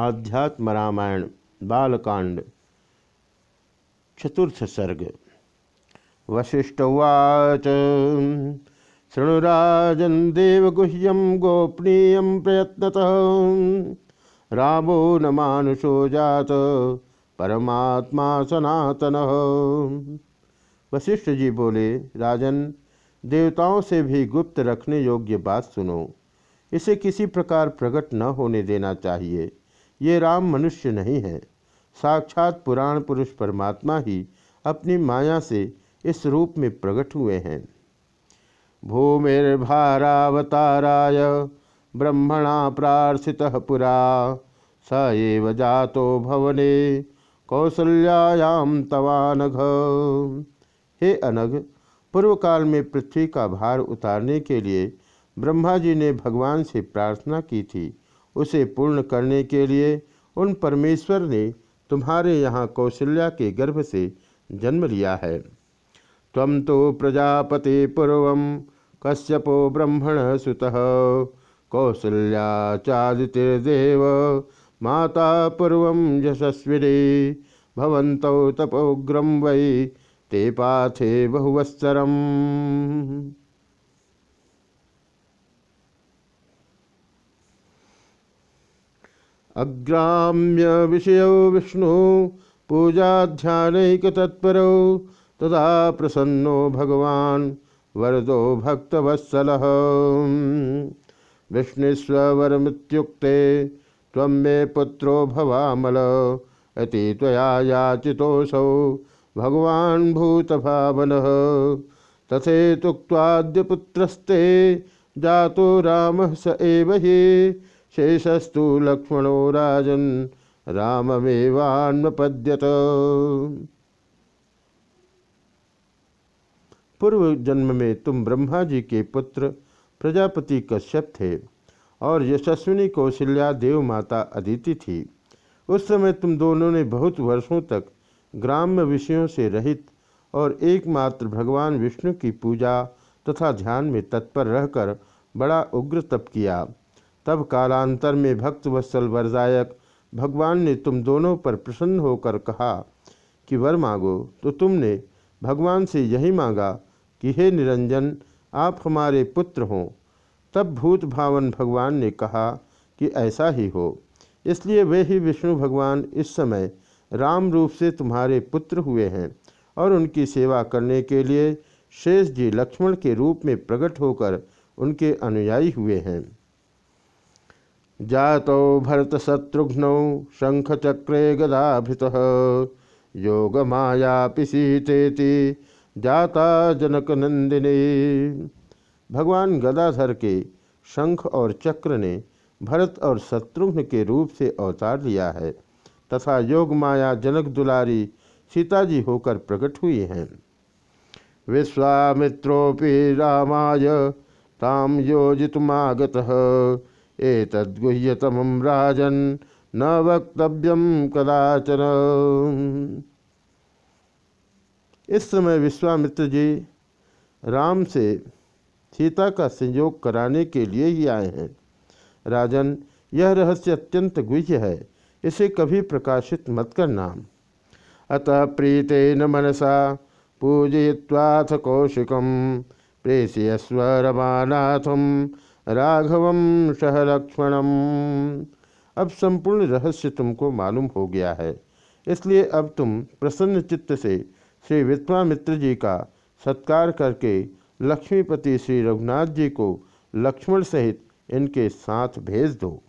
आध्यात्म रामायण बालकांड, चतुर्थ सर्ग। वशिष्ठवाच शृणुराजन देवगुह्यम गोपनीय प्रयत्नतः। रामो न मानुषो जात, परमात्मा सनातन। वशिष्ठ जी बोले, राजन, देवताओं से भी गुप्त रखने योग्य बात सुनो। इसे किसी प्रकार प्रकट न होने देना चाहिए। ये राम मनुष्य नहीं है। साक्षात पुराण पुरुष परमात्मा ही अपनी माया से इस रूप में प्रकट हुए हैं। भूमिर्भारावताराय ब्रह्मणा प्रार्थितः पुरा, स एव जातो भवने कौसल्यायाम तवानघ। हे अनघ पूर्व काल में पृथ्वी का भार उतारने के लिए ब्रह्मा जी ने भगवान से प्रार्थना की थी। उसे पूर्ण करने के लिए उन परमेश्वर ने तुम्हारे यहाँ कौशल्या के गर्भ से जन्म लिया है। तम तो प्रजापति पूर्व कश्यपो ब्रह्मण सुत कौशल्या माता पूर्व यशस्विनी भवंत तपोग्रम वै ते पाथे बहुवत्सरम। अग्राम्य विषय विष्णु पूजाध्यानक तत्पर तदा प्रसन्नो भगवान वरदो भक्तवत्सल। विष्णुस्वरमुक्ते तम मे पुत्रो भवामल, अति तया याचितोसौ भगवान भूतभावन। जातो राम स एव ही शेषस्तु लक्ष्मणो राजन राममेवान्वपद्यत पूर्व जन्म में तुम ब्रह्मा जी के पुत्र, प्रजापति कश्यप थे, और यशस्विनी कौशल्या देव माता अदिति थी। उस समय तुम दोनों ने बहुत वर्षों तक ग्राम्य विषयों से रहित और एकमात्र भगवान विष्णु की पूजा तथा ध्यान में तत्पर रहकर बड़ा उग्र तप किया। तब कालांतर में भक्त वत्सल वरदायक भगवान ने तुम दोनों पर प्रसन्न होकर कहा कि वर मांगो तो तुमने भगवान से यही मांगा कि हे निरंजन, आप हमारे पुत्र हों। तब भूत भावन भगवान ने कहा कि ऐसा ही हो। इसलिए वे ही विष्णु भगवान इस समय राम रूप से तुम्हारे पुत्र हुए हैं और उनकी सेवा करने के लिए शेष जी लक्ष्मण के रूप में प्रकट होकर उनके अनुयायी हुए हैं। जातो भरत शत्रुघ्न शंख चक्रे गदाभृत। योग माया पिशीतेति जाता जनक नंदिनी भगवान गदाधर के शंख और चक्र ने भरत और शत्रुघ्न के रूप से अवतार लिया है, तथा योग माया जनक दुलारी सीता जी होकर प्रकट हुई हैं। विश्वामित्रोपि रामाय ताम योजित योजितुमागत। एतद्गुह्यतम राजन न वक्तव्यम कदाचन। इस समय विश्वामित्र जी राम से सीता का संयोग कराने के लिए ही आए हैं। राजन, यह रहस्य अत्यंत गुह्य है, इसे कभी प्रकाशित मत करना। अतः प्रीतेन मनसा पूजय्वाथ कौशिकम, प्रेषयस्व रमानाथम राघवम सह लक्ष्मणम अब संपूर्ण रहस्य तुमको मालूम हो गया है। इसलिए अब तुम प्रसन्न चित्त से श्री विश्वामित्र जी का सत्कार करके लक्ष्मीपति श्री रघुनाथ जी को लक्ष्मण सहित इनके साथ भेज दो।